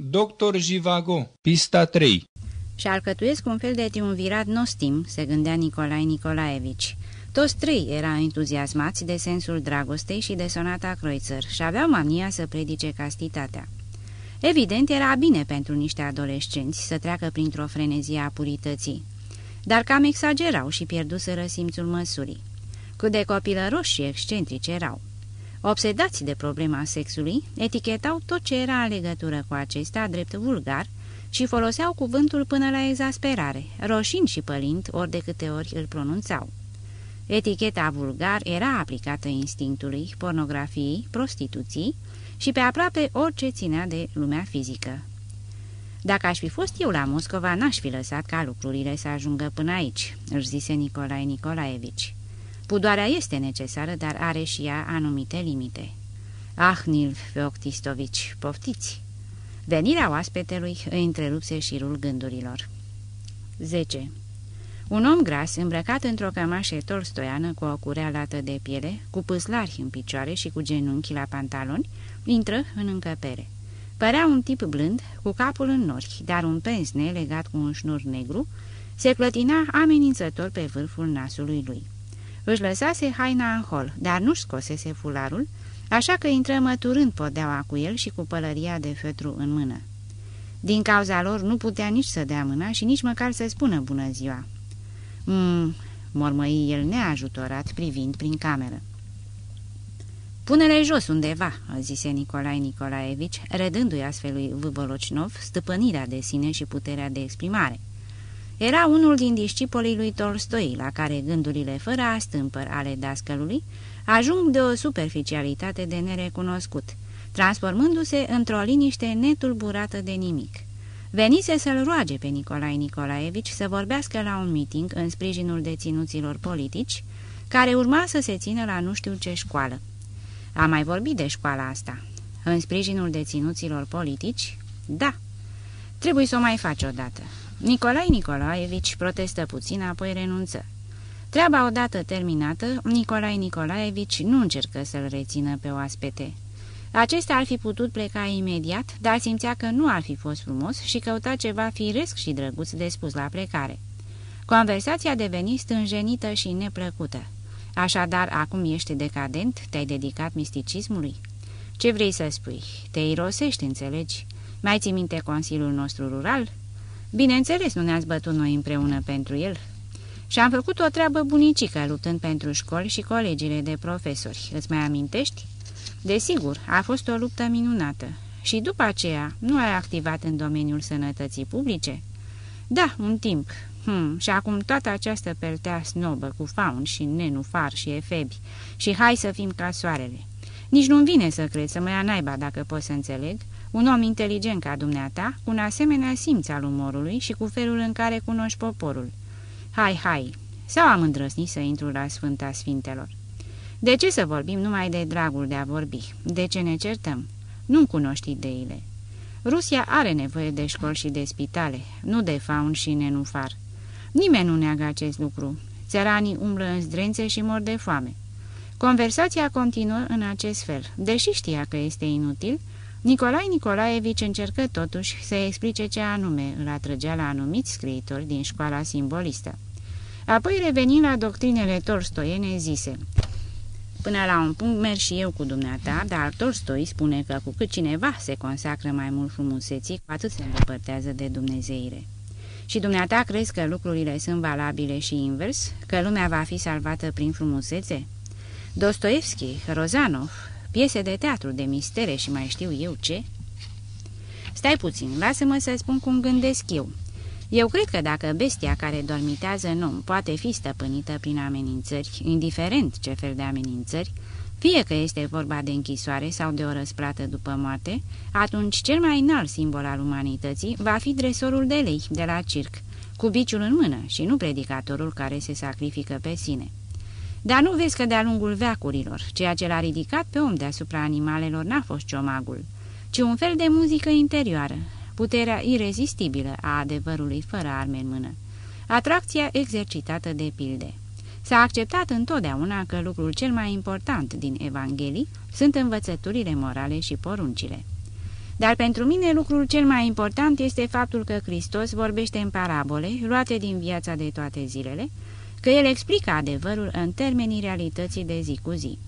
Doctor Jivago, pista 3 Și alcătuiesc un fel de triumvirat nostim, se gândea Nicolae Nicolaevici. Toți trei erau entuziasmați de sensul dragostei și de sonata Kreutzer și aveau mania să predice castitatea. Evident, era bine pentru niște adolescenți să treacă printr-o frenezie a purității, dar cam exagerau și pierduseră simțul măsurii. Cât de copilăroși și excentrici erau. Obsedați de problema sexului, etichetau tot ce era în legătură cu acesta drept vulgar și foloseau cuvântul până la exasperare, roșind și pălind ori de câte ori îl pronunțau. Eticheta vulgar era aplicată instinctului, pornografiei, prostituției și pe aproape orice ținea de lumea fizică. Dacă aș fi fost eu la Moscova, n-aș fi lăsat ca lucrurile să ajungă până aici," își zise Nicolae Nicolaevici. Pudoarea este necesară, dar are și ea anumite limite. Ah, Nil Feoctistovici, poftiți! Venirea oaspetelui îi întrerupse șirul gândurilor. 10. Un om gras, îmbrăcat într-o cămașă tolstoiană cu o curea lată de piele, cu pâslari în picioare și cu genunchi la pantaloni, intră în încăpere. Părea un tip blând, cu capul în nori, dar un pensne legat cu un șnur negru se clătina amenințător pe vârful nasului lui. Își lăsase haina în hol, dar nu-și scosese fularul, așa că intră măturând podeaua cu el și cu pălăria de fetru în mână. Din cauza lor nu putea nici să dea mâna și nici măcar să spună bună ziua. Mmm, mormăi el neajutorat privind prin cameră. Pune-le jos undeva," zise Nicolae Nicolaevici, redându-i astfel lui Vâbolocnov stăpânirea de sine și puterea de exprimare. Era unul din discipolii lui Tolstoi, la care gândurile fără astâmpăr ale dascălului ajung de o superficialitate de nerecunoscut, transformându-se într-o liniște netulburată de nimic. Venise să-l roage pe Nicolae Nicolaevici să vorbească la un meeting în sprijinul deținuților politici, care urma să se țină la nu știu ce școală. A mai vorbit de școala asta. În sprijinul deținuților politici? Da. Trebuie să o mai faci odată. Nicolae Nicolaevici protestă puțin, apoi renunță. Treaba odată terminată, Nicolae Nicolaevici nu încercă să-l rețină pe oaspete. Acesta ar fi putut pleca imediat, dar simțea că nu ar fi fost frumos și căuta ceva firesc și drăguț de spus la plecare. Conversația deveni stânjenită și neplăcută. Așadar, acum ești decadent, te-ai dedicat misticismului? Ce vrei să spui? Te irosești, înțelegi? Mai ții minte Consiliul nostru rural? Bineînțeles, nu ne-ați bătut noi împreună pentru el. Și am făcut o treabă bunicică luptând pentru școli și colegiile de profesori. Îți mai amintești? Desigur, a fost o luptă minunată. Și după aceea, nu ai activat în domeniul sănătății publice? Da, un timp. Hmm, și acum toată această peltea snobă cu faun și nenufar și efebi și hai să fim ca soarele. Nici nu-mi vine să cred să mă ia naiba dacă pot să înțeleg, un om inteligent ca dumneata, cu un asemenea simț al umorului și cu felul în care cunoști poporul. Hai, hai, sau am îndrăsnit să intru la Sfânta Sfintelor? De ce să vorbim numai de dragul de a vorbi? De ce ne certăm? Nu cunoști ideile. Rusia are nevoie de școli și de spitale, nu de faun și nenufar. Nimeni nu neagă acest lucru. Țăranii umblă în zdrențe și mor de foame. Conversația continuă în acest fel. Deși știa că este inutil, Nicolae Nicolaevici încercă totuși să explice ce anume îl atrăgea la anumiți scriitori din școala simbolistă. Apoi reveni la doctrinele tolstoiene zise Până la un punct merg și eu cu dumneata, dar Tolstoi spune că cu cât cineva se consacră mai mult frumuseții, cu atât se îndepărtează de Dumnezeire. Și dumneata crezi că lucrurile sunt valabile și invers? Că lumea va fi salvată prin frumusețe? Dostoevski, Rozanov, piese de teatru, de mistere și mai știu eu ce? Stai puțin, lasă-mă să spun cum gândesc eu. Eu cred că dacă bestia care dormitează în om poate fi stăpânită prin amenințări, indiferent ce fel de amenințări, fie că este vorba de închisoare sau de o răsplată după moarte, atunci cel mai înalt simbol al umanității va fi dresorul de lei de la circ, cu biciul în mână și nu predicatorul care se sacrifică pe sine. Dar nu vezi că de-a lungul veacurilor, ceea ce l-a ridicat pe om deasupra animalelor n-a fost ciomagul, ci un fel de muzică interioară, puterea irezistibilă a adevărului fără arme în mână, atracția exercitată de pilde. S-a acceptat întotdeauna că lucrul cel mai important din Evanghelii sunt învățăturile morale și poruncile. Dar pentru mine lucrul cel mai important este faptul că Hristos vorbește în parabole, luate din viața de toate zilele, că el explică adevărul în termenii realității de zi cu zi.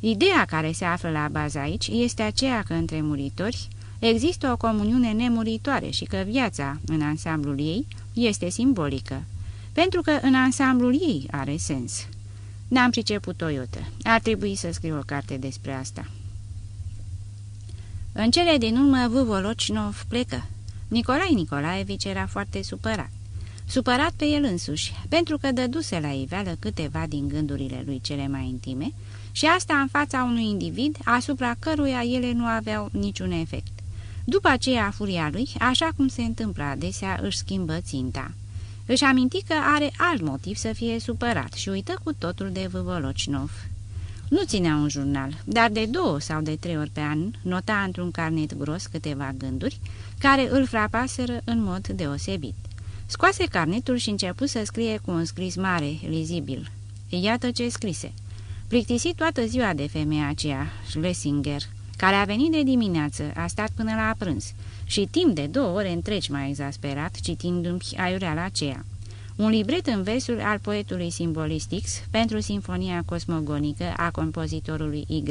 Ideea care se află la bază aici este aceea că între muritori există o comuniune nemuritoare și că viața, în ansamblul ei, este simbolică, pentru că în ansamblul ei are sens. N-am priceput Toyota. Ar trebui să scriu o carte despre asta. În cele din urmă, Vâvolocnov plecă. Nicolae Nicolaevici era foarte supărat. Supărat pe el însuși, pentru că dăduse la iveală câteva din gândurile lui cele mai intime și asta în fața unui individ asupra căruia ele nu aveau niciun efect. După aceea, furia lui, așa cum se întâmplă adesea, își schimbă ținta. Își aminti că are alt motiv să fie supărat și uită cu totul de Vâvolocnov. Nu ținea un jurnal, dar de două sau de trei ori pe an nota într-un carnet gros câteva gânduri care îl frapaseră în mod deosebit. Scoase carnetul și începu să scrie cu un scris mare, lizibil. Iată ce scrise. Plictisit toată ziua de femeia aceea, Schlesinger, care a venit de dimineață, a stat până la prânz și timp de două ore întregi m-a exasperat citindu-mi aiureala aceea. Un libret în versul al poetului simbolistix pentru sinfonia cosmogonică a compozitorului Y.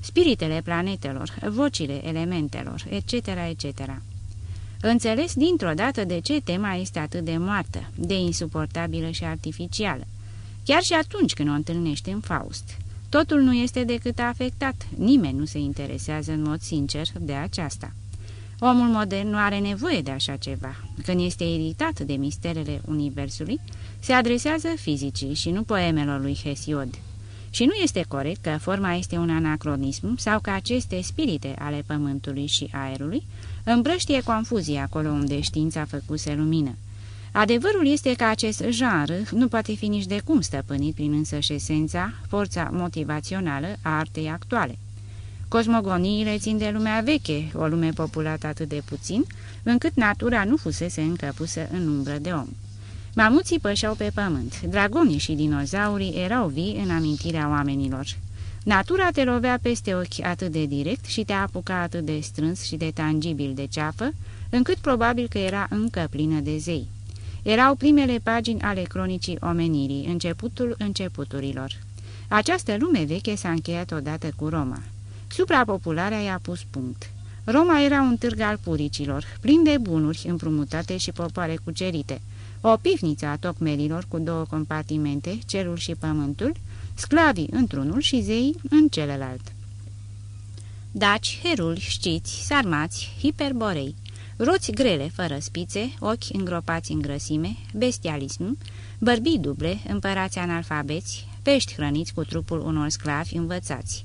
Spiritele planetelor, vocile elementelor, etc., etc. Înțeles dintr-o dată de ce tema este atât de moartă, de insuportabilă și artificială. Chiar și atunci când o întâlnești în Faust. Totul nu este decât afectat, nimeni nu se interesează în mod sincer de aceasta. Omul modern nu are nevoie de așa ceva. Când este iritat de misterele Universului, se adresează fizicii și nu poemelor lui Hesiod. Și nu este corect că forma este un anacronism sau că aceste spirite ale pământului și aerului împrăștie confuzie acolo unde știința făcuse lumină. Adevărul este că acest genre nu poate fi nici de cum stăpânit prin însăși esența, forța motivațională a artei actuale. Cosmogoniile țin de lumea veche, o lume populată atât de puțin, încât natura nu fusese încă pusă în umbră de om. Mamuții pășeau pe pământ, dragonii și dinozaurii erau vii în amintirea oamenilor. Natura te lovea peste ochi atât de direct și te apuca atât de strâns și de tangibil de ceafă, încât probabil că era încă plină de zei. Erau primele pagini ale cronicii omenirii, începutul începuturilor. Această lume veche s-a încheiat odată cu Roma. Suprapopularea i-a pus punct. Roma era un târg al puricilor, plin de bunuri împrumutate și popoare cucerite, o pifniță a tocmelilor cu două compartimente, cerul și pământul, sclavii într-unul și zeii în celălalt. Daci, heruli, știți, sarmați, hiperborei, roți grele fără spițe, ochi îngropați în grăsime, bestialism, bărbii duble, împărați analfabeți, pești hrăniți cu trupul unor sclavi învățați.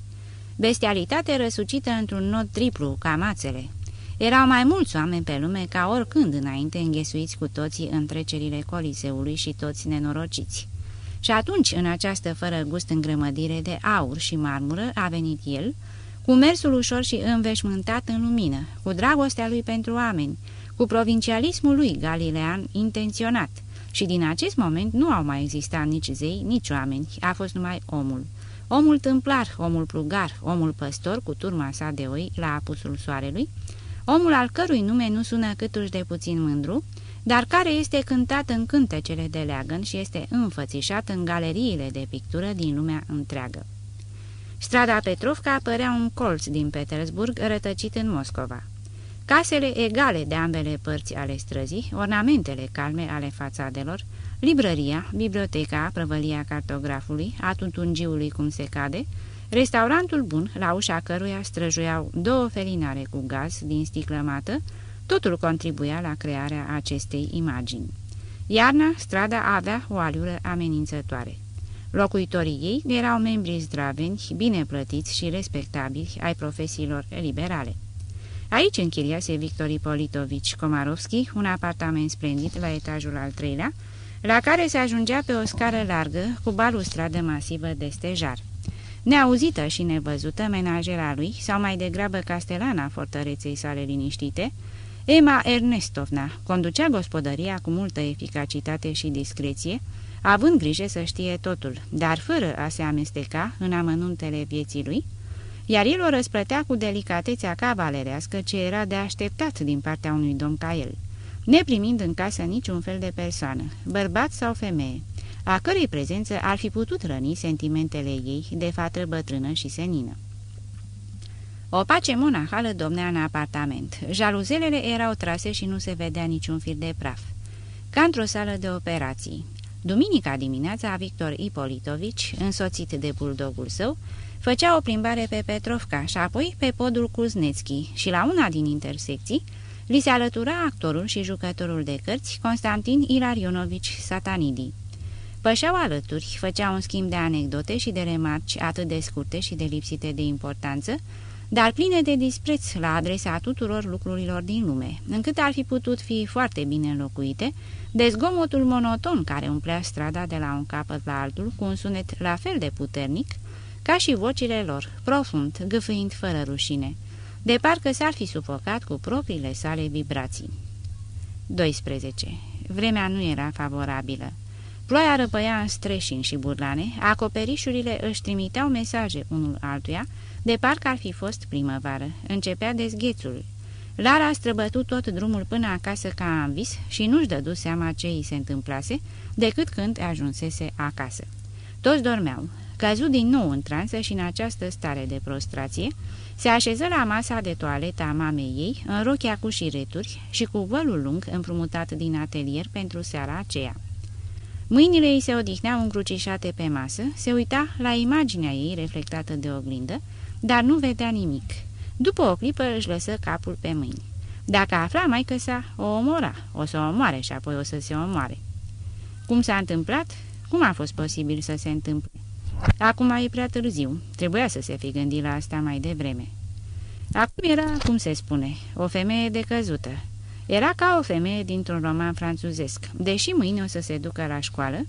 Bestialitate răsucită într-un nod triplu, ca mațele. Erau mai mulți oameni pe lume ca oricând înainte înghesuiți cu toții în trecerile coliseului și toți nenorociți. Și atunci, în această fără gust îngrămădire de aur și marmură, a venit el, cu mersul ușor și înveșmântat în lumină, cu dragostea lui pentru oameni, cu provincialismul lui galilean intenționat. Și din acest moment nu au mai existat nici zei, nici oameni, a fost numai omul. Omul tâmplar, omul plugar, omul păstor cu turma sa de oi la apusul soarelui, omul al cărui nume nu sună câtuși de puțin mândru, dar care este cântat în cântecele de leagăn și este înfățișat în galeriile de pictură din lumea întreagă. Strada Petrovca părea un colț din Petersburg rătăcit în Moscova. Casele egale de ambele părți ale străzii, ornamentele calme ale fațadelor, librăria, biblioteca, prăvălia cartografului, a tutungiului cum se cade, restaurantul bun, la ușa căruia străjuiau două felinare cu gaz din sticlă mată, totul contribuia la crearea acestei imagini. Iarna, strada avea o aliură amenințătoare. Locuitorii ei erau membri zdraveni, bine plătiți și respectabili ai profesiilor liberale. Aici închiriase Victor Ipolitovici Komarovski un apartament splendid la etajul al treilea, la care se ajungea pe o scară largă cu balustradă masivă de stejar. Neauzită și nevăzută, menajera lui, sau mai degrabă castelana fortăreței sale liniștite, Emma Ernestovna conducea gospodăria cu multă eficacitate și discreție, având grijă să știe totul, dar fără a se amesteca în amănuntele vieții lui, iar el o răsplătea cu delicatețea cavalerească ce era de așteptat din partea unui domn ca el, neprimind în casă niciun fel de persoană, bărbat sau femeie, a cărei prezență ar fi putut răni sentimentele ei de fată bătrână și senină. O pace monahală domnea în apartament. Jaluzelele erau trase și nu se vedea niciun fir de praf. Ca într-o sală de operații. Duminica dimineața, Victor Ipolitovici, însoțit de buldogul său, făcea o plimbare pe Petrovca și apoi pe podul Kuznetski și la una din intersecții li se alătura actorul și jucătorul de cărți Constantin Ilarionovici Satanidi. Pășeau alături, făceau un schimb de anecdote și de remarci atât de scurte și de lipsite de importanță, dar pline de dispreț la adresa tuturor lucrurilor din lume, încât ar fi putut fi foarte bine înlocuite de zgomotul monoton care umplea strada de la un capăt la altul cu un sunet la fel de puternic ca și vocile lor, profund, gâfâind fără rușine, de parcă s-ar fi sufocat cu propriile sale vibrații. 12. Vremea nu era favorabilă. Ploaia răpăia în streșini și burlane, acoperișurile își trimiteau mesaje unul altuia, de parcă ar fi fost primăvară. Începea dezghețul. Lara a străbătut tot drumul până acasă ca în vis și nu-și dădu seama ce îi se întâmplase, decât când ajunsese acasă. Toți dormeau. Căzu din nou în transă și în această stare de prostrație, se așeză la masa de toaletă a mamei ei, în rochia cu șireturi și cu vălul lung împrumutat din atelier pentru seara aceea. Mâinile ei se odihneau încrucișate pe masă, se uita la imaginea ei reflectată de oglindă, dar nu vedea nimic. După o clipă își lăsă capul pe mâini. Dacă afla mai că sa, o omora, o să o omoare și apoi o să se omoare. Cum s-a întâmplat? Cum a fost posibil să se întâmple? Acum e prea târziu, trebuia să se fi gândit la asta mai devreme. Acum era, cum se spune, o femeie decăzută. Era ca o femeie dintr-un roman franțuzesc, deși mâine o să se ducă la școală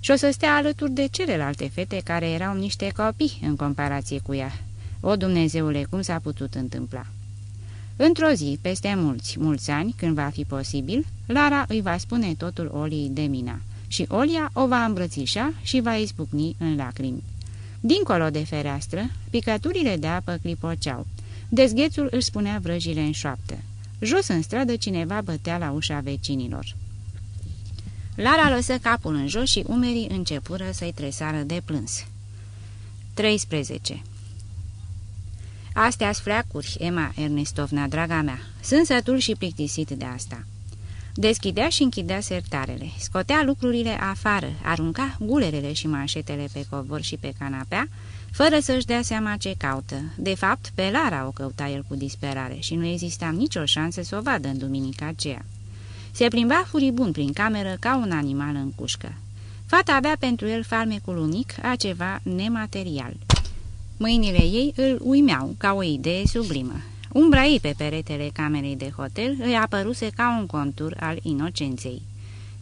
și o să stea alături de celelalte fete care erau niște copii în comparație cu ea. O, Dumnezeule, cum s-a putut întâmpla? Într-o zi, peste mulți, mulți ani, când va fi posibil, Lara îi va spune totul Oliei de Mina și Olia o va îmbrățișa și va izbucni în lacrimi. Dincolo de fereastră, picăturile de apă clipoceau. Dezghețul își spunea vrăjile în șoaptă. Jos în stradă cineva bătea la ușa vecinilor. Lara lăsă capul în jos și umerii începură să-i tresară de plâns. 13. Astea-s fleacuri, Emma Ernestovna, draga mea. Sunt sătul și plictisit de asta." Deschidea și închidea sertarele, scotea lucrurile afară, arunca gulerele și manșetele pe covor și pe canapea, fără să-și dea seama ce caută. De fapt, pe Lara o căuta el cu disperare și nu exista nicio șansă să o vadă în duminica aceea. Se plimba furibund prin cameră ca un animal în cușcă. Fata avea pentru el farmecul unic a ceva nematerial. Mâinile ei îl uimeau ca o idee sublimă. Umbra ei pe peretele camerei de hotel îi apăruse ca un contur al inocenței.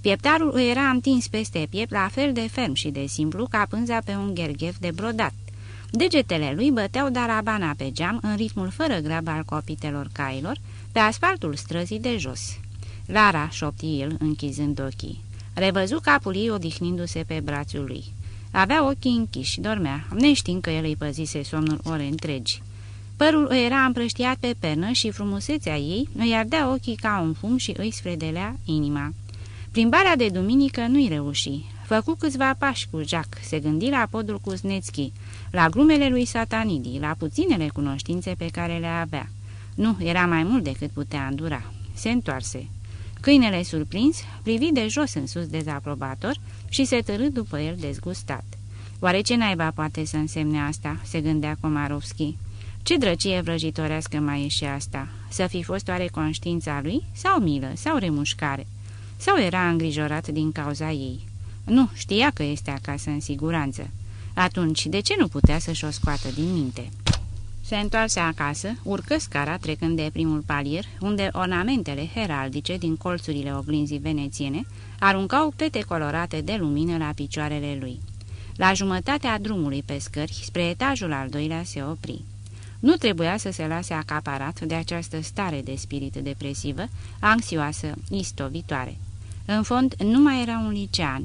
Pieptarul îi era întins peste piept la fel de ferm și de simplu ca pânza pe un gherghef de brodat. Degetele lui băteau darabana pe geam în ritmul fără grab al copitelor cailor, pe asfaltul străzii de jos. Lara, șopti el, închizând ochii. Revăzu capul ei odihnindu-se pe brațul lui. Avea ochii închiși, dormea, neștiind că el îi păzise somnul ore întregi. Părul îi era împrăștiat pe pernă și frumusețea ei îi ardea ochii ca un fum și îi sfredelea inima. Plimbarea de duminică nu-i reuși. Făcu câțiva pași cu Jack, se gândi la podul Kuznetski, la glumele lui Satanidi, la puținele cunoștințe pe care le avea. Nu, era mai mult decât putea îndura. Se întoarse. Câinele surprins privi de jos în sus dezaprobator și se târâ după el dezgustat. Oare ce naiba poate să însemne asta?" se gândea Komarovski. Ce drăcie vrăjitorească mai e și asta? Să fi fost oare conștiința lui? Sau milă? Sau remușcare? Sau era îngrijorat din cauza ei? Nu, știa că este acasă în siguranță. Atunci, de ce nu putea să-și o scoată din minte? Se întoarse acasă, urcă scara trecând de primul palier, unde ornamentele heraldice din colțurile oglinzii venețiene aruncau pete colorate de lumină la picioarele lui. La jumătatea drumului pe scări, spre etajul al doilea se opri. Nu trebuia să se lase acaparat de această stare de spirit depresivă, anxioasă, istovitoare. În fond, nu mai era un licean.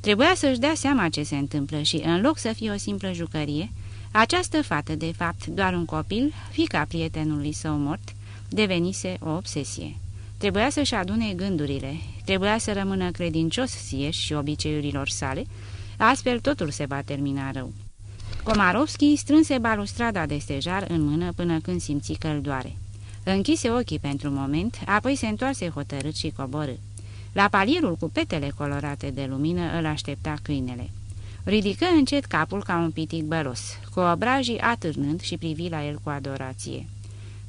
Trebuia să-și dea seama ce se întâmplă și, în loc să fie o simplă jucărie, Această fată, de fapt, doar un copil, fica prietenului său mort, devenise o obsesie. Trebuia să-și adune gândurile, trebuia să rămână credincios sieși și obiceiurilor sale, astfel totul se va termina rău. Komarovski strânse balustrada de stejar în mână până când simți că îl doare. Închise ochii pentru un moment, apoi se întoarse hotărât și coborâ. La palierul cu petele colorate de lumină îl aștepta câinele. Ridică încet capul ca un pitic bălos, cu obrajii atârnând și privi la el cu adorație.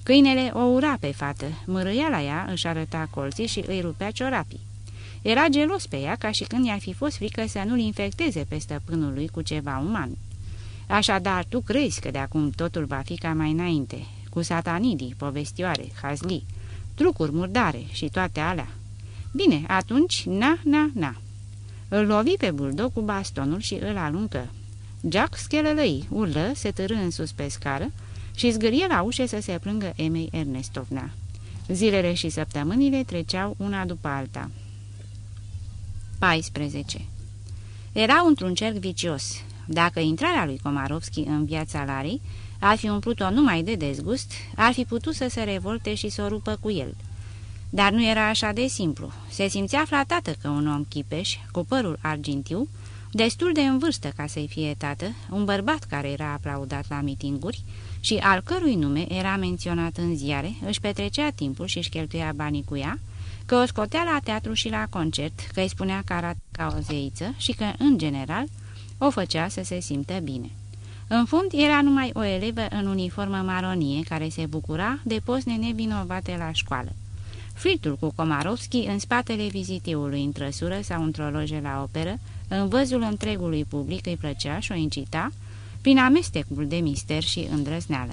Câinele o ura pe fată, mărâia la ea, își arăta colții și îi rupea ciorapii. Era gelos pe ea ca și când i-ar fi fost frică să nu-l infecteze pe stăpânul lui cu ceva uman. Așadar, tu crezi că de acum totul va fi ca mai înainte, cu satanidii, povestioare, hazli, trucuri murdare și toate alea. Bine, atunci, na, na, na. Îl lovi pe buldog cu bastonul și îl aluncă. Jack schelălăi, urlă, se târâ în sus pe scară și zgârie la ușă să se plângă Emei Ernestovna. Zilele și săptămânile treceau una după alta. 14. Era într-un cerc vicios. Dacă intrarea lui Komarovski în viața Larei ar fi umplut-o numai de dezgust, ar fi putut să se revolte și să o rupă cu el. Dar nu era așa de simplu. Se simțea flatată că un om chipeș, cu părul argintiu, destul de în vârstă ca să-i fie tată, un bărbat care era aplaudat la mitinguri și al cărui nume era menționat în ziare, își petrecea timpul și își cheltuia banii cu ea, că o scotea la teatru și la concert, că îi spunea că arată ca o zeiță și că, în general, o făcea să se simtă bine. În fund, era numai o elevă în uniformă maronie care se bucura de posne nevinovate la școală. Flirtul cu Komarovski în spatele vizitiului în trăsură sau într-o loje la operă, în văzul întregului public îi plăcea și o incita, prin amestecul de mister și îndrăzneală.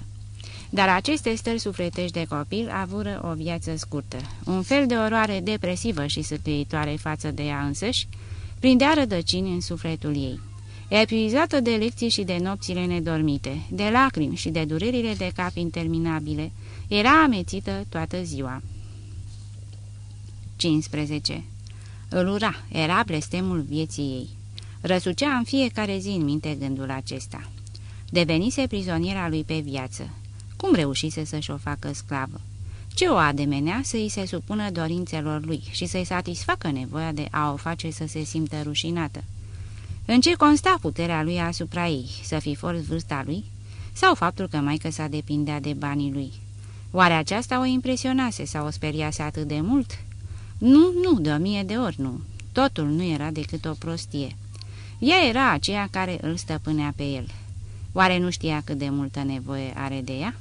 Dar aceste stări sufletești de copil avură o viață scurtă, un fel de oroare depresivă și sătuitoare față de ea însăși, prindea rădăcini în sufletul ei. Epuizată de lecții și de nopțile nedormite, de lacrimi și de durerile de cap interminabile, era amețită toată ziua. 15. Îl ura, era blestemul vieții ei. Răsucea în fiecare zi în minte gândul acesta. Devenise prizoniera lui pe viață. Cum reușise să-și o facă sclavă? Ce o ademenea să îi se supună dorințelor lui și să-i satisfacă nevoia de a o face să se simtă rușinată? În ce consta puterea lui asupra ei, să fi fost vârsta lui? Sau faptul că maică sa depindea de banii lui? Oare aceasta o impresionase sau o speriase atât de mult? Nu, nu, de o mie de ori nu. Totul nu era decât o prostie. Ea era aceea care îl stăpânea pe el. Oare nu știa cât de multă nevoie are de ea?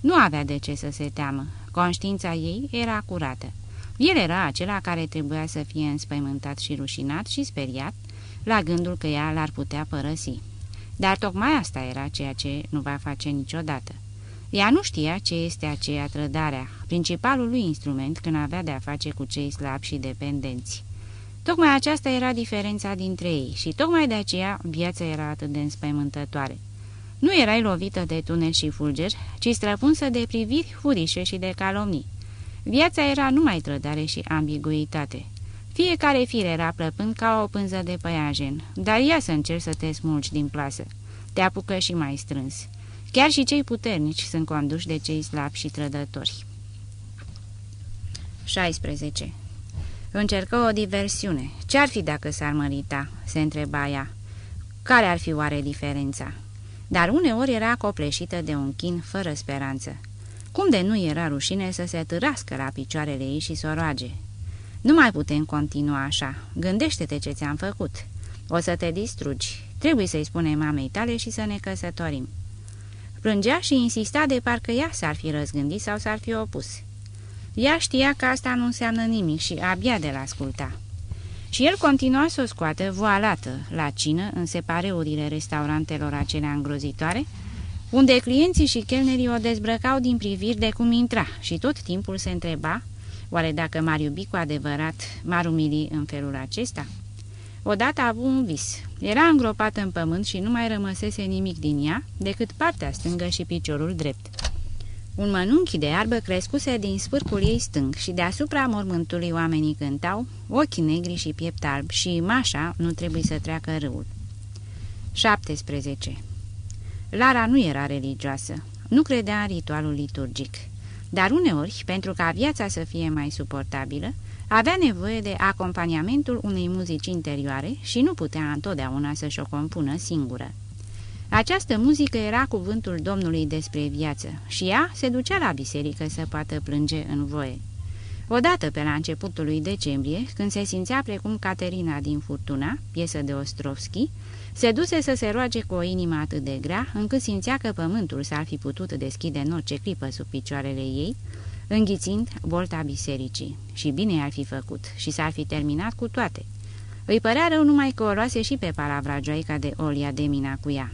Nu avea de ce să se teamă. Conștiința ei era curată. El era acela care trebuia să fie înspăimântat și rușinat și speriat la gândul că ea l-ar putea părăsi. Dar tocmai asta era ceea ce nu va face niciodată. Ea nu știa ce este aceea trădarea, principalul lui instrument când avea de-a face cu cei slabi și dependenți. Tocmai aceasta era diferența dintre ei și tocmai de aceea viața era atât de înspăimântătoare. Nu erai lovită de tunel și fulgeri, ci străpunsă de priviri furișe și de calomnii. Viața era numai trădare și ambiguitate. Fiecare fir era plăpând ca o pânză de păianjen, dar ia să încerci să te smulgi din plasă. Te apucă și mai strâns. Chiar și cei puternici sunt conduși de cei slabi și trădători. 16. Încercă o diversiune. Ce-ar fi dacă s-ar mărita?" se întreba ea. Care ar fi oare diferența?" Dar uneori era copleșită de un chin fără speranță. Cum de nu era rușine să se târască la picioarele ei și să o roage? Nu mai putem continua așa. Gândește-te ce ți-am făcut. O să te distrugi. Trebuie să-i spune mamei tale și să ne căsătorim." Plângea și insista de parcă ea s-ar fi răzgândit sau s-ar fi opus. Ea știa că asta nu înseamnă nimic și abia de la asculta. Și el continua să o scoată voalată la cină în separeurile restaurantelor acelea îngrozitoare, unde clienții și chelnerii o dezbrăcau din priviri de cum intra și tot timpul se întreba, oare dacă m-ar iubi cu adevărat, m-ar umili în felul acesta? Odată a avut un vis. Era îngropată în pământ și nu mai rămăsese nimic din ea decât partea stângă și piciorul drept. Un mănunchi de iarbă crescuse din spârcul ei stâng și deasupra mormântului oamenii cântau, ochi negri și piept alb și mașa nu trebuie să treacă râul. 17. Lara nu era religioasă, nu credea în ritualul liturgic, dar uneori, pentru ca viața să fie mai suportabilă, avea nevoie de acompaniamentul unei muzici interioare și nu putea întotdeauna să-și o compună singură. Această muzică era cuvântul Domnului despre viață și ea se ducea la biserică să poată plânge în voie. Odată pe la începutul lui decembrie, când se simțea precum Caterina din Furtuna, piesă de Ostrovski, se duse să se roage cu o inimă atât de grea, încât simțea că pământul s-ar fi putut deschide în orice clipă sub picioarele ei, înghițind bolta bisericii. Și bine ar fi făcut și s-ar fi terminat cu toate. Îi părea rău numai că o roase și pe palavra joica de Olia de mina cu ea.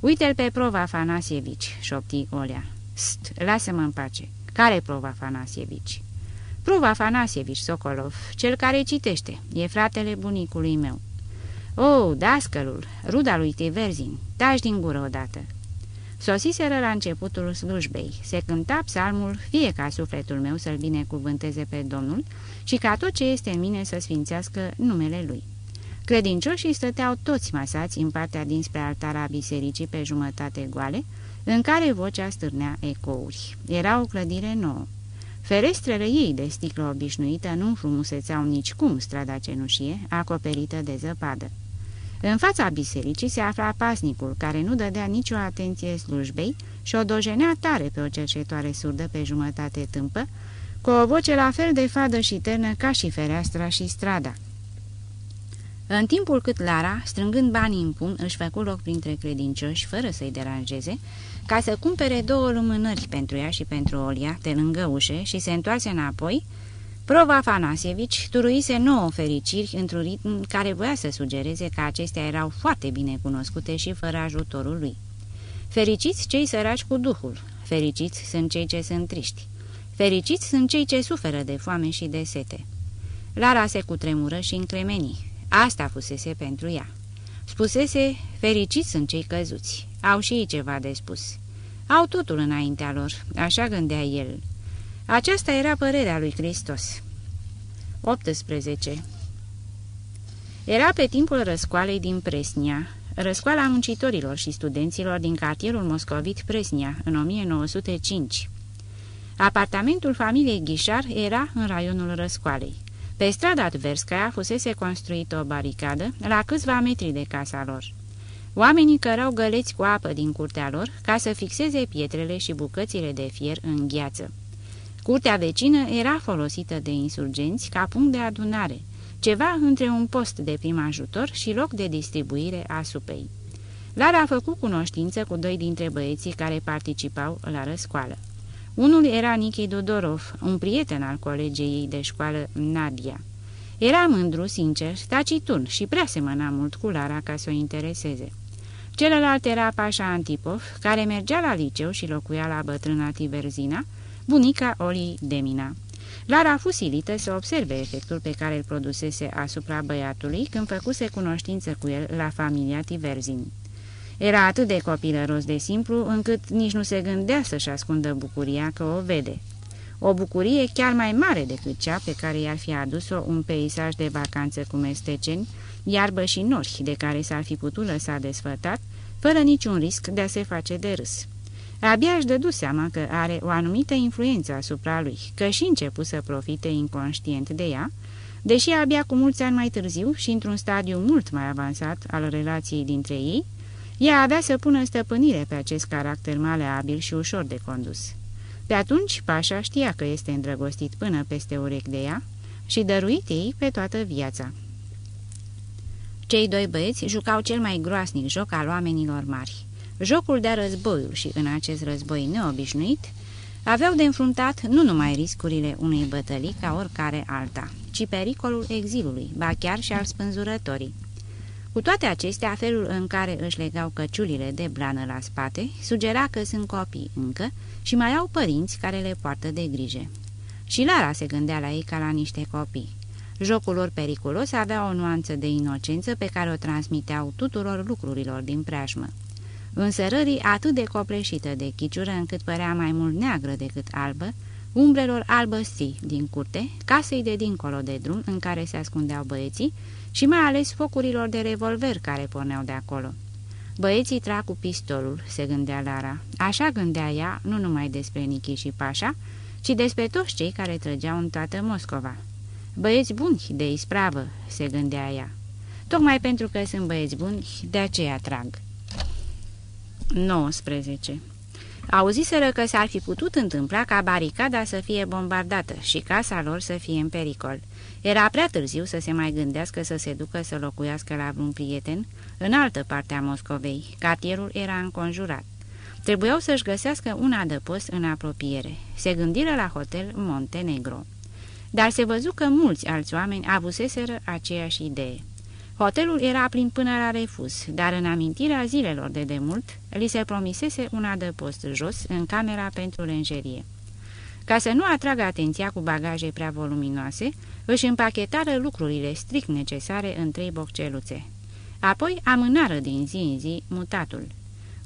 Uite-l pe Prova Fanasievici, șopti Olia. St, lasă-mă în pace. Care Prova Fanasievici? Prova Fanasievici Sokolov, cel care citește, e fratele bunicului meu. Oh, dascălul, ruda lui Tiverzin, taci din gură odată. Sosiseră la începutul slujbei. Se cânta psalmul, fie ca sufletul meu să-l binecuvânteze pe Domnul și ca tot ce este în mine să sfințească numele Lui. Credincioșii stăteau toți masați în partea dinspre altara bisericii pe jumătate goale, în care vocea stârnea ecouri. Era o clădire nouă. Ferestrele ei de sticlă obișnuită nu frumusețeau nicicum strada cenușie, acoperită de zăpadă. În fața bisericii se afla pasnicul, care nu dădea nicio atenție slujbei și o dojenea tare pe o cercetoare surdă pe jumătate tâmpă, cu o voce la fel de fadă și ternă ca și fereastra și strada. În timpul cât Lara, strângând banii în pun, își făcu loc printre credincioși, fără să-i deranjeze, ca să cumpere două lumânări pentru ea și pentru Olia, de lângă ușe, și se întoarce înapoi, Prova Fanasievici turuise nouă fericiri într-un ritm care voia să sugereze că acestea erau foarte bine cunoscute și fără ajutorul lui. Fericiți cei săraci cu duhul, fericiți sunt cei ce sunt triști, fericiți sunt cei ce suferă de foame și de sete. Lara se cutremură și încremeni. Asta fusese pentru ea. Spusese, fericiți sunt cei căzuți, au și ei ceva de spus. Au totul înaintea lor, așa gândea el. Aceasta era părerea lui Hristos. 18. Era pe timpul răscoalei din Presnia, răscoala muncitorilor și studenților din cartierul moscovit Presnia, în 1905. Apartamentul familiei Ghișar era în raionul răscoalei. Pe strada Tverskaya fusese construită o baricadă la câțiva metri de casa lor. Oamenii cărau găleți cu apă din curtea lor ca să fixeze pietrele și bucățile de fier în gheață. Curtea vecină era folosită de insurgenți ca punct de adunare, ceva între un post de prim ajutor și loc de distribuire a supei. Lara a făcut cunoștință cu doi dintre băieții care participau la răscoală. Unul era Nichi Dodorov, un prieten al colegei ei de școală, Nadia. Era mândru, sincer, taciturn și prea semăna mult cu Lara ca să o intereseze. Celălalt era Pașa Antipov, care mergea la liceu și locuia la bătrâna Tiverzina, bunica Oli Demina. Lara a fost silită să observe efectul pe care îl produsese asupra băiatului când făcuse cunoștință cu el la familia Tiverzin. Era atât de copilăros de simplu, încât nici nu se gândea să-și ascundă bucuria că o vede. O bucurie chiar mai mare decât cea pe care i-ar fi adus-o un peisaj de vacanță cu mesteceni, iarbă și nori de care s-ar fi putut lăsa desfătat, fără niciun risc de a se face de râs. Abia își dădu seama că are o anumită influență asupra lui, că și început să profite inconștient de ea, deși abia cu mulți ani mai târziu și într-un stadiu mult mai avansat al relației dintre ei, ea avea să pună stăpânire pe acest caracter maleabil și ușor de condus. Pe atunci, Pașa știa că este îndrăgostit până peste urechi de ea și dăruit ei pe toată viața. Cei doi băieți jucau cel mai groasnic joc al oamenilor mari. Jocul de războiul și în acest război neobișnuit aveau de înfruntat nu numai riscurile unei bătălii ca oricare alta, ci pericolul exilului, ba chiar și al spânzurătorii. Cu toate acestea, felul în care își legau căciulile de blană la spate sugera că sunt copii încă și mai au părinți care le poartă de grijă. Și Lara se gândea la ei ca la niște copii. Jocul lor periculos avea o nuanță de inocență pe care o transmiteau tuturor lucrurilor din preajmă. Însărării atât de copleșită de chiciură încât părea mai mult neagră decât albă, umbrelor albăstii din curte, casei de dincolo de drum în care se ascundeau băieții și mai ales focurilor de revolver care porneau de acolo. Băieții trag cu pistolul, se gândea Lara. Așa gândea ea, nu numai despre Nichi și Pașa, ci despre toți cei care trăgeau în toată Moscova. Băieți buni de ispravă, se gândea ea. Tocmai pentru că sunt băieți buni, de aceea trag. 19. Auziseră că s-ar fi putut întâmpla ca baricada să fie bombardată și casa lor să fie în pericol. Era prea târziu să se mai gândească să se ducă să locuiască la vreun prieten în altă parte a Moscovei. Cartierul era înconjurat. Trebuiau să-și găsească un adăpost în apropiere. Se gândiră la hotel Montenegro. Dar se văzu că mulți alți oameni avuseseră aceeași idee. Hotelul era plin până la refuz, dar în amintirea zilelor de demult, li se promisese un adăpost jos în camera pentru lenjerie. Ca să nu atragă atenția cu bagaje prea voluminoase, își împachetară lucrurile strict necesare în trei bocceluțe. Apoi amânară din zi în zi mutatul.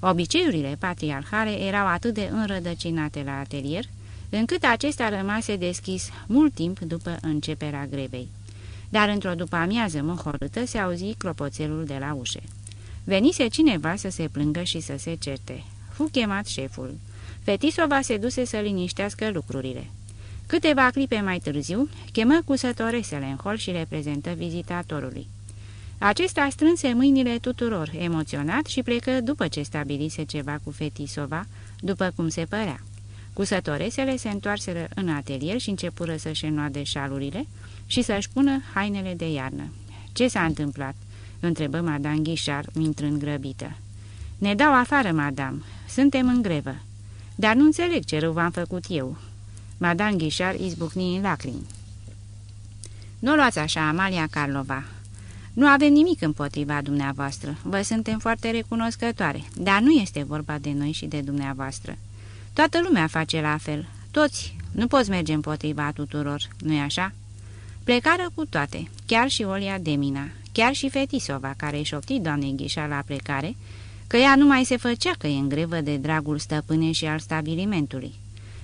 Obiceiurile patriarhale erau atât de înrădăcinate la atelier, încât acesta rămase deschis mult timp după începerea grevei dar într-o după-amiază mohorâtă se auzi clopoțelul de la ușe. Venise cineva să se plângă și să se certe. Fu chemat șeful. Fetisova se duse să liniștească lucrurile. Câteva clipe mai târziu, chemă cusătoresele în hol și le prezentă vizitatorului. Acesta strânse mâinile tuturor, emoționat, și plecă după ce stabilise ceva cu Fetisova, după cum se părea. Cusătoresele se întoarseră în atelier și începură să-și înnoade șalurile, și să-și pună hainele de iarnă. Ce s-a întâmplat?" întrebă Madame Ghișar, intrând grăbită. Ne dau afară, madame. Suntem în grevă. Dar nu înțeleg ce rău v-am făcut eu." Madame Ghișar izbucni în lacrimi. Nu luați așa, Amalia Carlova. Nu avem nimic împotriva dumneavoastră. Vă suntem foarte recunoscătoare, dar nu este vorba de noi și de dumneavoastră. Toată lumea face la fel. Toți. Nu poți merge împotriva tuturor, nu-i așa?" Plecară cu toate, chiar și Olia Demina, chiar și Fetisova, care își șopti doamnei Ghișa la plecare, că ea nu mai se făcea că e în grevă de dragul stăpânei și al stabilimentului.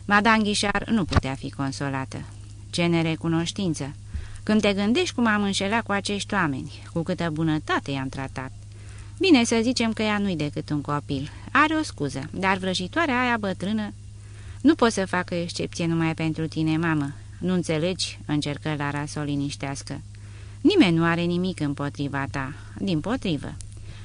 Madame Ghișar nu putea fi consolată. Ce nerecunoștință! Când te gândești cum am înșelat cu acești oameni, cu câtă bunătate i-am tratat. Bine să zicem că ea nu-i decât un copil. Are o scuză, dar vrăjitoarea aia bătrână... Nu pot să facă excepție numai pentru tine, mamă, nu înțelegi?" încercă Lara să o liniștească. Nimeni nu are nimic împotriva ta, din potrivă.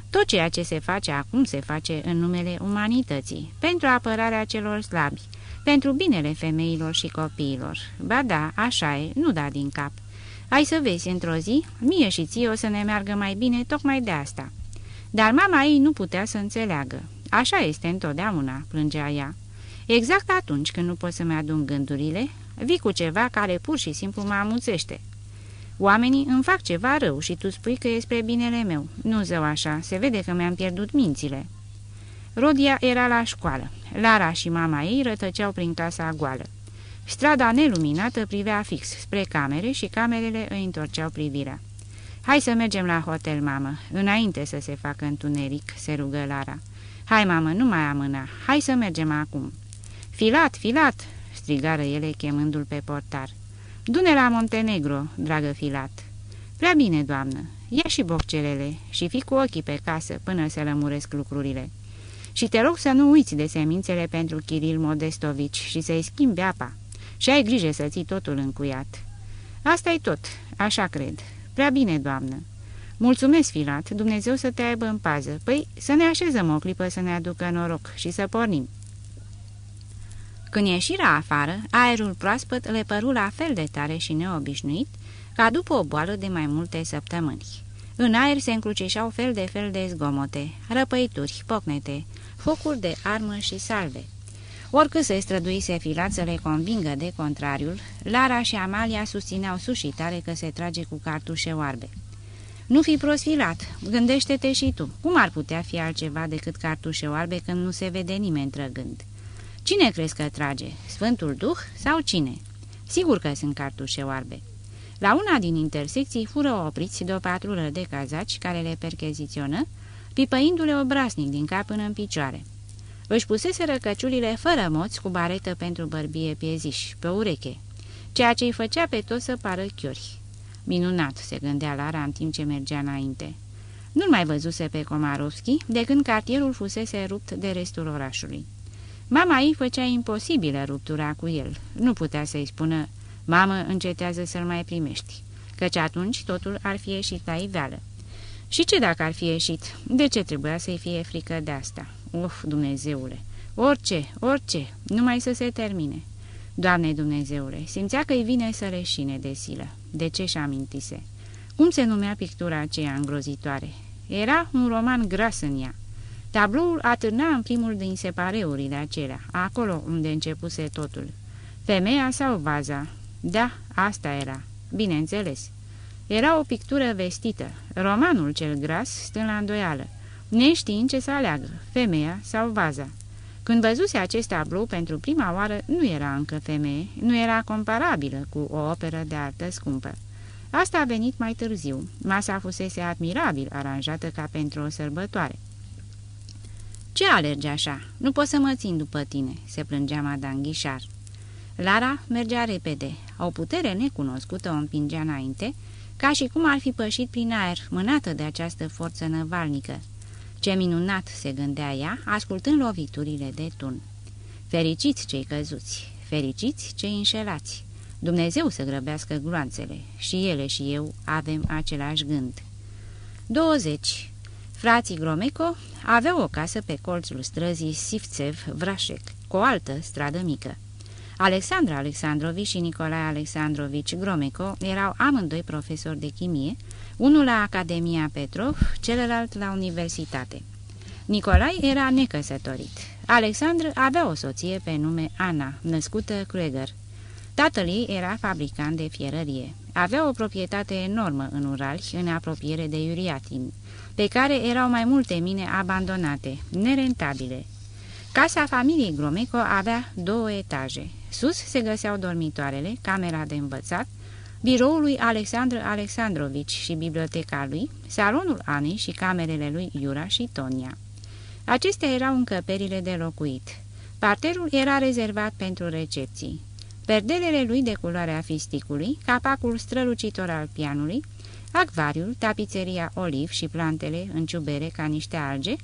Tot ceea ce se face acum se face în numele umanității, pentru apărarea celor slabi, pentru binele femeilor și copiilor. Ba da, așa e, nu da din cap. Ai să vezi într-o zi, mie și ție o să ne meargă mai bine tocmai de asta. Dar mama ei nu putea să înțeleagă. Așa este întotdeauna, plângea ea. Exact atunci când nu pot să-mi adun gândurile, Vii cu ceva care pur și simplu mă amuțește. Oamenii îmi fac ceva rău și tu spui că e spre binele meu. Nu zău așa, se vede că mi-am pierdut mințile." Rodia era la școală. Lara și mama ei rătăceau prin casa goală. Strada neluminată privea fix spre camere și camerele îi întorceau privirea. Hai să mergem la hotel, mamă, înainte să se facă întuneric," se rugă Lara. Hai, mamă, nu mai amâna, hai să mergem acum." Filat, filat!" Strigară ele chemându-l pe portar. Dune la Montenegro, dragă filat." Prea bine, doamnă. Ia și boccelele și fi cu ochii pe casă până să lămuresc lucrurile. Și te rog să nu uiți de semințele pentru Kiril Modestovici și să-i schimbi apa. Și ai grijă să ții totul încuiat." asta e tot, așa cred. Prea bine, doamnă." Mulțumesc, filat, Dumnezeu să te aibă în pază. Păi să ne așezăm o clipă să ne aducă noroc și să pornim." Când ieșirea afară, aerul proaspăt le păru la fel de tare și neobișnuit ca după o boală de mai multe săptămâni. În aer se încrucișau fel de fel de zgomote, răpăituri, pocnete, focuri de armă și salve. Oricât se străduise filat să le convingă de contrariul, Lara și Amalia susțineau sușitare că se trage cu cartușe oarbe. Nu fi prosfilat, gândește-te și tu, cum ar putea fi altceva decât cartușe oarbe când nu se vede nimeni trăgând? Cine crezi că trage? Sfântul Duh sau cine? Sigur că sunt cartușe oarbe. La una din intersecții fură opriți de o patrulă de cazaci care le percheziționă, pipăindu-le obraznic din cap până în picioare. Își pusese răcăciulile fără moți cu baretă pentru bărbie pieziș, pe ureche, ceea ce îi făcea pe toți să pară chiori. Minunat, se gândea Lara în timp ce mergea înainte. Nu-l mai văzuse pe Komarovski de când cartierul fusese rupt de restul orașului. Mama ei făcea imposibilă ruptura cu el. Nu putea să-i spună, mamă, încetează să-l mai primești, căci atunci totul ar fi ieșit la iveală. Și ce dacă ar fi ieșit? De ce trebuia să-i fie frică de asta? Uf, Dumnezeule! Orice, orice, numai să se termine. Doamne Dumnezeule, simțea că îi vine să leșine de silă. De ce și amintise? Cum se numea pictura aceea îngrozitoare? Era un roman gras în ea. Tabloul atârna în primul din separeurile acelea, acolo unde începuse totul. Femeia sau vaza? Da, asta era. Bineînțeles. Era o pictură vestită, romanul cel gras stând la îndoială, neștiind ce să aleagă, femeia sau vaza. Când văzuse acest tablou pentru prima oară, nu era încă femeie, nu era comparabilă cu o operă de artă scumpă. Asta a venit mai târziu. Masa fusese admirabil aranjată ca pentru o sărbătoare. Ce alerge așa? Nu pot să mă țin după tine," se plângea Madame Ghișar. Lara mergea repede. O putere necunoscută o împingea înainte, ca și cum ar fi pășit prin aer, mânată de această forță năvalnică. Ce minunat, se gândea ea, ascultând loviturile de tun. Fericiți cei căzuți, fericiți cei înșelați. Dumnezeu să grăbească gloanțele și ele și eu avem același gând. 20. Frații Gromeco aveau o casă pe colțul străzii Sivțev-Vrașec, cu o altă stradă mică. Alexandra Alexandrovici și Nicolae Alexandrovici Gromeco erau amândoi profesori de chimie, unul la Academia Petrov, celălalt la universitate. Nicolae era necăsătorit. Alexandru avea o soție pe nume Ana, născută Krueger. Tatăl ei era fabricant de fierărie. Avea o proprietate enormă în Urali, în apropiere de Iuriatin, pe care erau mai multe mine abandonate, nerentabile. Casa familiei Gromeco avea două etaje. Sus se găseau dormitoarele, camera de învățat, biroul lui Alexandru Alexandrovici și biblioteca lui, salonul Anei și camerele lui Iura și Tonia. Acestea erau încăperile de locuit. Parterul era rezervat pentru recepții. Perdelele lui de culoarea fisticului, capacul strălucitor al pianului, acvariul, tapiseria oliv și plantele în ciubere ca niște alge,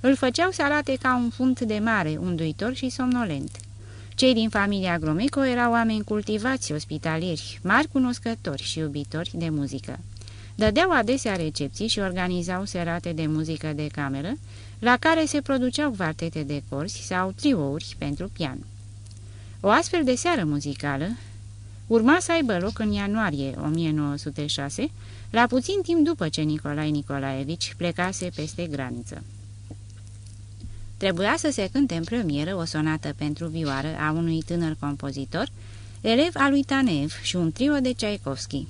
îl făceau să arate ca un fund de mare, unduitor și somnolent. Cei din familia Gromeco erau oameni cultivați, ospitalieri, mari cunoscători și iubitori de muzică. Dădeau adesea recepții și organizau serate de muzică de cameră, la care se produceau vartete de corzi sau triouri pentru pian. O astfel de seară muzicală urma să aibă loc în ianuarie 1906, la puțin timp după ce Nicolae Nicolaevici plecase peste graniță. Trebuia să se cânte în premieră o sonată pentru vioară a unui tânăr compozitor, elev al lui Tanev și un trio de Tchaikovsky.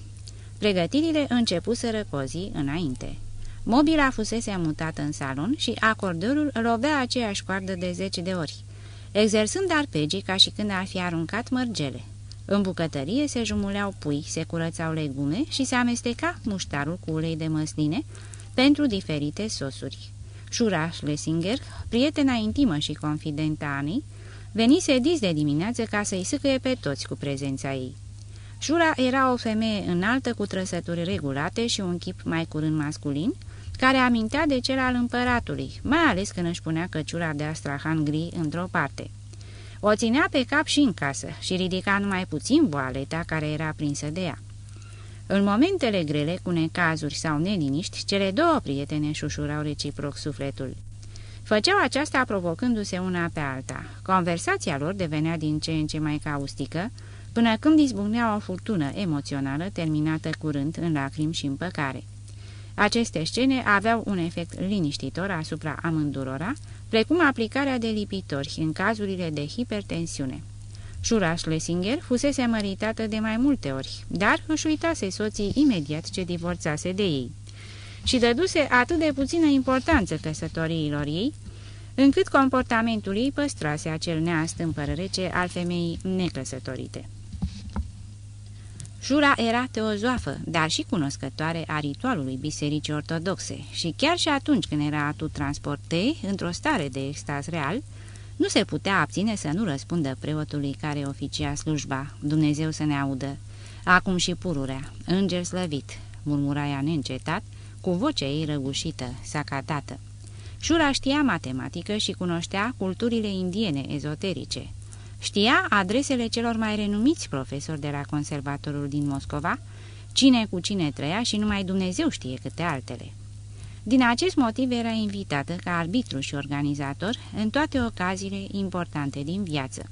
Pregătirile începuseră cu o zi înainte. Mobila fusese mutată în salon și acordorul lovea aceeași coardă de zece de ori, exersând arpegii ca și când ar fi aruncat mărgele. În bucătărie se jumuleau pui, se curățau legume și se amesteca muștarul cu ulei de măsline pentru diferite sosuri. Shura Schlesinger, prietena intimă și confidentă Anei, venise dis de dimineață ca să-i sâcăie pe toți cu prezența ei. Shura era o femeie înaltă cu trăsături regulate și un chip mai curând masculin, care amintea de cel al împăratului, mai ales când își punea căciula de astrahan gri într-o parte. O ținea pe cap și în casă și ridica numai puțin boaleta care era prinsă de ea. În momentele grele, cu necazuri sau neliniști, cele două prietene șușurau reciproc sufletul. Făceau aceasta provocându-se una pe alta. Conversația lor devenea din ce în ce mai caustică, până când izbucnea o furtună emoțională terminată curând în lacrimi și împăcare. Aceste scene aveau un efect liniștitor asupra amândurora, precum aplicarea de lipitori în cazurile de hipertensiune. Shura Schlesinger fusese măritată de mai multe ori, dar își uitase soții imediat ce divorțase de ei. Și dăduse atât de puțină importanță căsătoriilor ei, încât comportamentul ei păstrase acel neastâmpăr rece al femeii necăsătorite. Jura era teozoafă, dar și cunoscătoare a ritualului bisericii ortodoxe și chiar și atunci când era atât transporte, într-o stare de extaz real, nu se putea abține să nu răspundă preotului care oficia slujba, Dumnezeu să ne audă. Acum și pururea, înger slăvit, murmura ea neîncetat, cu vocea ei răgușită, sacatată. Șura știa matematică și cunoștea culturile indiene ezoterice. Știa adresele celor mai renumiți profesori de la conservatorul din Moscova, cine cu cine trăia și numai Dumnezeu știe câte altele. Din acest motiv era invitată ca arbitru și organizator în toate ocaziile importante din viață.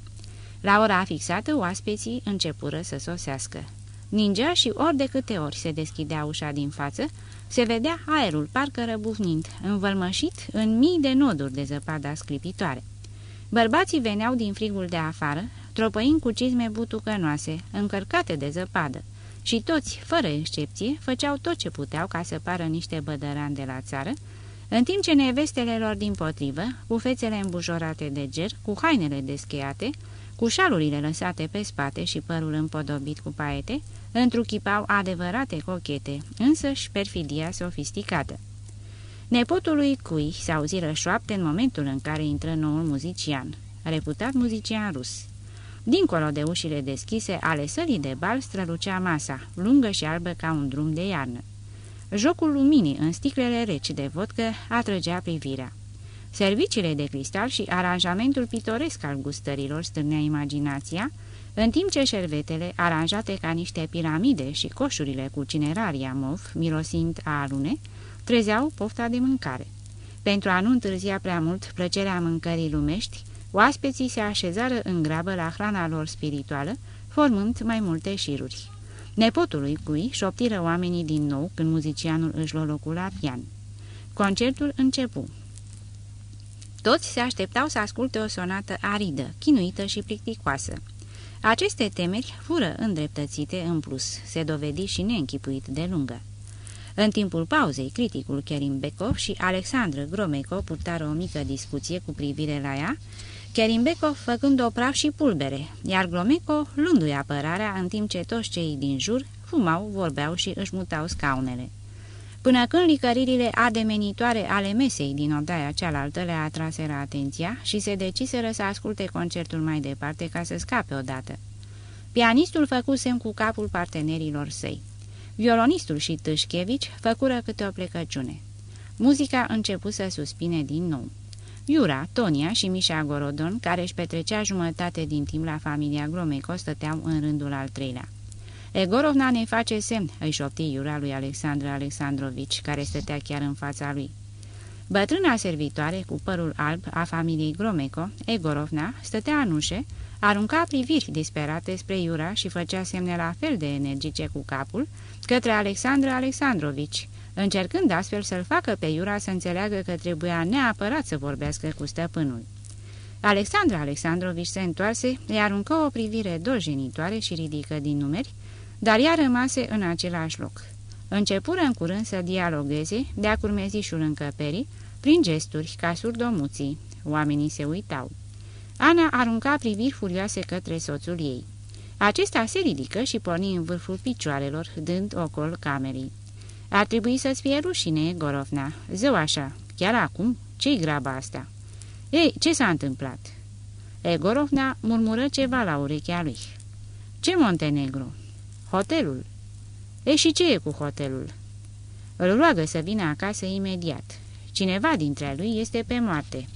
La ora fixată, oaspeții începură să sosească. Ningea și ori de câte ori se deschidea ușa din față, se vedea aerul parcă răbufnind, învălmășit în mii de noduri de zăpadă sclipitoare. Bărbații veneau din frigul de afară, tropăind cu cizme butucănoase, încărcate de zăpadă, și toți, fără excepție, făceau tot ce puteau ca să pară niște bădărani de la țară, în timp ce nevestele lor din potrivă, cu fețele îmbujorate de ger, cu hainele descheiate, cu șalurile lăsate pe spate și părul împodobit cu paete, întruchipau adevărate cochete, însăși perfidia sofisticată. Nepotului cui se auziră șoapte în momentul în care intră noul muzician, reputat muzician rus. Dincolo de ușile deschise ale sălii de bal strălucea masa, lungă și albă ca un drum de iarnă. Jocul luminii în sticlele reci de vodcă atrăgea privirea. Serviciile de cristal și aranjamentul pitoresc al gustărilor stârnea imaginația, în timp ce șervetele, aranjate ca niște piramide și coșurile cu cineraria mov, mirosind a alune, trezeau pofta de mâncare. Pentru a nu întârzia prea mult plăcerea mâncării lumești, oaspeții se așezară în grabă la hrana lor spirituală, formând mai multe șiruri. Nepotului cui șoptiră oamenii din nou când muzicianul își lua locul la pian. Concertul începu. Toți se așteptau să asculte o sonată aridă, chinuită și plicticoasă. Aceste temeri fură îndreptățite în plus, se dovedi și neînchipuit de lungă. În timpul pauzei, criticul Kerim Bekov și Alexandru Gromeco purtară o mică discuție cu privire la ea, Kerim Bekov făcând o praf și pulbere, iar Gromeco luându-i apărarea în timp ce toți cei din jur fumau, vorbeau și își mutau scaunele. Până când licăririle ademenitoare ale mesei din odaia cealaltă le atraseră atenția și se deciseră să asculte concertul mai departe ca să scape odată. Pianistul făcu semn cu capul partenerilor săi. Violonistul și Tâșchevici făcură câte o plecăciune. Muzica început să suspine din nou. Iura, Tonia și Mișa Gorodon, care își petrecea jumătate din timp la familia Gromeco, stăteau în rândul al treilea. Egorovna ne face semn, îi șopti Iura lui Alexandru Alexandrovici, care stătea chiar în fața lui. Bătrâna servitoare cu părul alb a familiei Gromeco, Egorovna, stătea în ușe, arunca priviri disperate spre Iura și făcea semne la fel de energice cu capul către Alexandru Alexandrovici, încercând astfel să-l facă pe Iura să înțeleagă că trebuia neapărat să vorbească cu stăpânul. Alexandru Alexandrovici se întoarse, îi aruncă o privire dojenitoare și ridică din numeri, dar ea rămase în același loc. Începură în curând să dialogueze de-a curmezișul încăperii, prin gesturi, ca surdomuții. Oamenii se uitau. Ana arunca priviri furioase către soțul ei. Acesta se ridică și porni în vârful picioarelor, dând ocol camerei. Ar trebui să-ți fie rușine, Gorovna. Zău așa, chiar acum? Ce-i graba asta?" Ei, ce s-a întâmplat?" Egorovna murmură ceva la urechea lui. Ce Montenegro?" Hotelul." E și ce e cu hotelul?" Îl roagă să vină acasă imediat. Cineva dintre lui este pe moarte."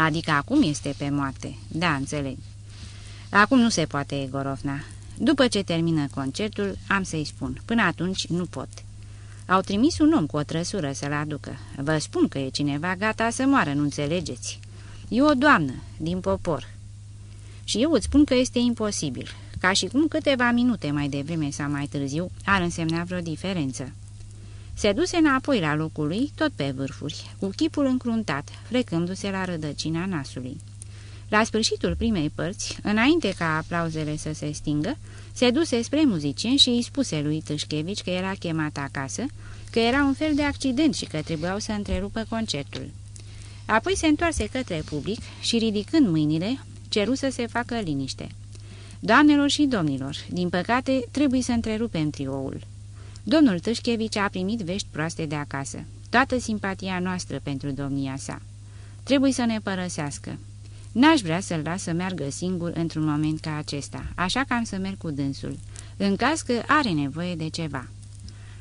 Adică acum este pe moarte. Da, înțeleg." Acum nu se poate, Egorovna. După ce termină concertul, am să-i spun. Până atunci nu pot." Au trimis un om cu o trăsură să-l aducă. Vă spun că e cineva gata să moară, nu înțelegeți. E o doamnă, din popor. Și eu îți spun că este imposibil ca și cum câteva minute mai devreme sau mai târziu ar însemna vreo diferență. Se duse înapoi la locul lui, tot pe vârfuri, cu chipul încruntat, frecându-se la rădăcina nasului. La sfârșitul primei părți, înainte ca aplauzele să se stingă, se duse spre muzicieni și îi spuse lui Tâșchevici că era chemat acasă, că era un fel de accident și că trebuiau să întrerupă concertul. Apoi se întoarse către public și, ridicând mâinile, ceru să se facă liniște. Doamnelor și domnilor, din păcate, trebuie să întrerupem trioul. Domnul Tâșchevici a primit vești proaste de acasă. Toată simpatia noastră pentru domnia sa. Trebuie să ne părăsească. N-aș vrea să-l las să meargă singur într-un moment ca acesta, așa că am să merg cu dânsul, în caz că are nevoie de ceva.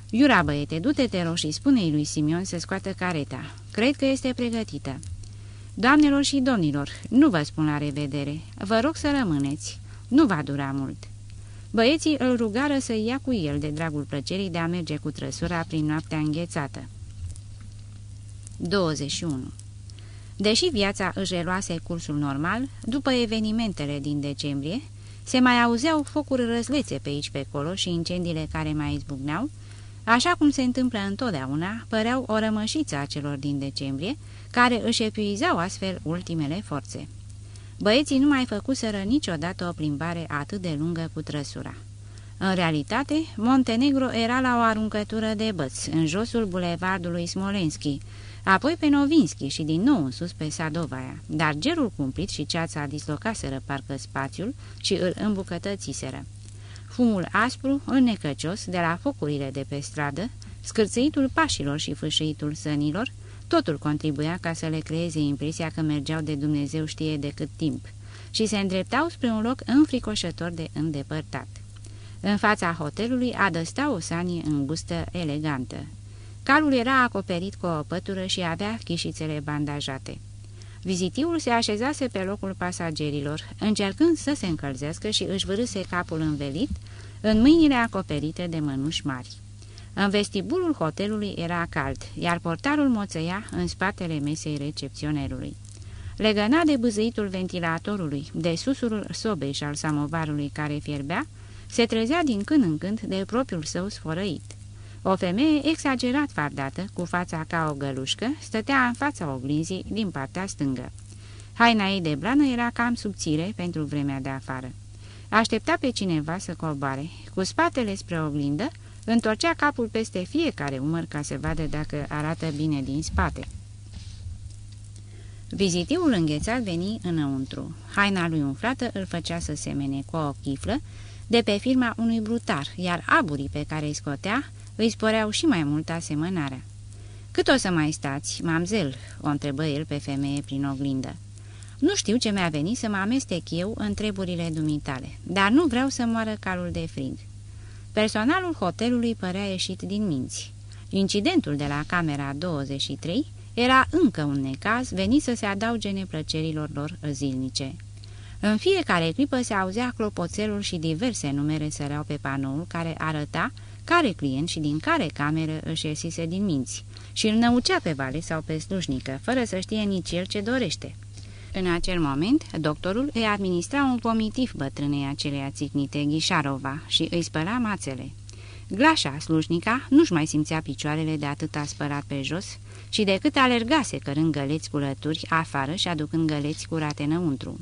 Iura, băiete, du-te, te rog, și spune-i lui Simion să scoată careta. Cred că este pregătită." Doamnelor și domnilor, nu vă spun la revedere. Vă rog să rămâneți. Nu va dura mult." Băieții îl rugară să ia cu el de dragul plăcerii de a merge cu trăsura prin noaptea înghețată. 21. Deși viața își reluase cursul normal, după evenimentele din decembrie, se mai auzeau focuri răzlețe pe aici pe acolo și incendiile care mai izbucneau, așa cum se întâmplă întotdeauna, păreau o rămășiță a celor din decembrie, care își epuizau astfel ultimele forțe. Băieții nu mai făcuseră niciodată o plimbare atât de lungă cu trăsura. În realitate, Montenegro era la o aruncătură de băți, în josul bulevardului Smolenski, apoi pe Novinski și din nou în sus pe Sadovaia, dar gerul cumplit și ceața dislocaseră parcă spațiul și îl îmbucătățiseră. Fumul aspru, înnecăcios, de la focurile de pe stradă, scârțâitul pașilor și fâșâitul sănilor, totul contribuia ca să le creeze impresia că mergeau de Dumnezeu știe de cât timp și se îndreptau spre un loc înfricoșător de îndepărtat. În fața hotelului adăsta o sanie îngustă, elegantă. Calul era acoperit cu o pătură și avea chișițele bandajate. Vizitiul se așezase pe locul pasagerilor, încercând să se încălzească și își vârâse capul învelit în mâinile acoperite de mănuși mari. În vestibulul hotelului era cald, iar portarul moțăia în spatele mesei recepționerului. Legăna de bâzâitul ventilatorului, de susurul sobei și al samovarului care fierbea, se trezea din când în când de propriul său sfărăit. O femeie exagerat fardată, cu fața ca o gălușcă, stătea în fața oglinzii din partea stângă. Haina ei de blană era cam subțire pentru vremea de afară. Aștepta pe cineva să coboare. Cu spatele spre oglindă, întorcea capul peste fiecare umăr ca să vadă dacă arată bine din spate. Vizitiul înghețat veni înăuntru. Haina lui umflată îl făcea să semene cu o chiflă de pe firma unui brutar, iar aburii pe care îi scotea îi sporeau și mai mult asemănarea. Cât o să mai stați, mamzel?" o întrebă el pe femeie prin oglindă. Nu știu ce mi-a venit să mă amestec eu în treburile dumitale, dar nu vreau să moară calul de frig." Personalul hotelului părea ieșit din minți. Incidentul de la camera 23 era încă un necaz venit să se adauge neplăcerilor lor zilnice. În fiecare clipă se auzea clopoțelul și diverse numere săreau pe panoul care arăta care client și din care cameră își iesise din minți și îl năucea pe vale sau pe slujnică, fără să știe nici el ce dorește. În acel moment, doctorul îi administra un pomitiv bătrânei acelei țicnite Ghișarova și îi spăla mațele. Glașa, slujnica, nu-și mai simțea picioarele de atât a spărat pe jos și decât alergase cărând găleți cu lături afară și aducând găleți curate înăuntru.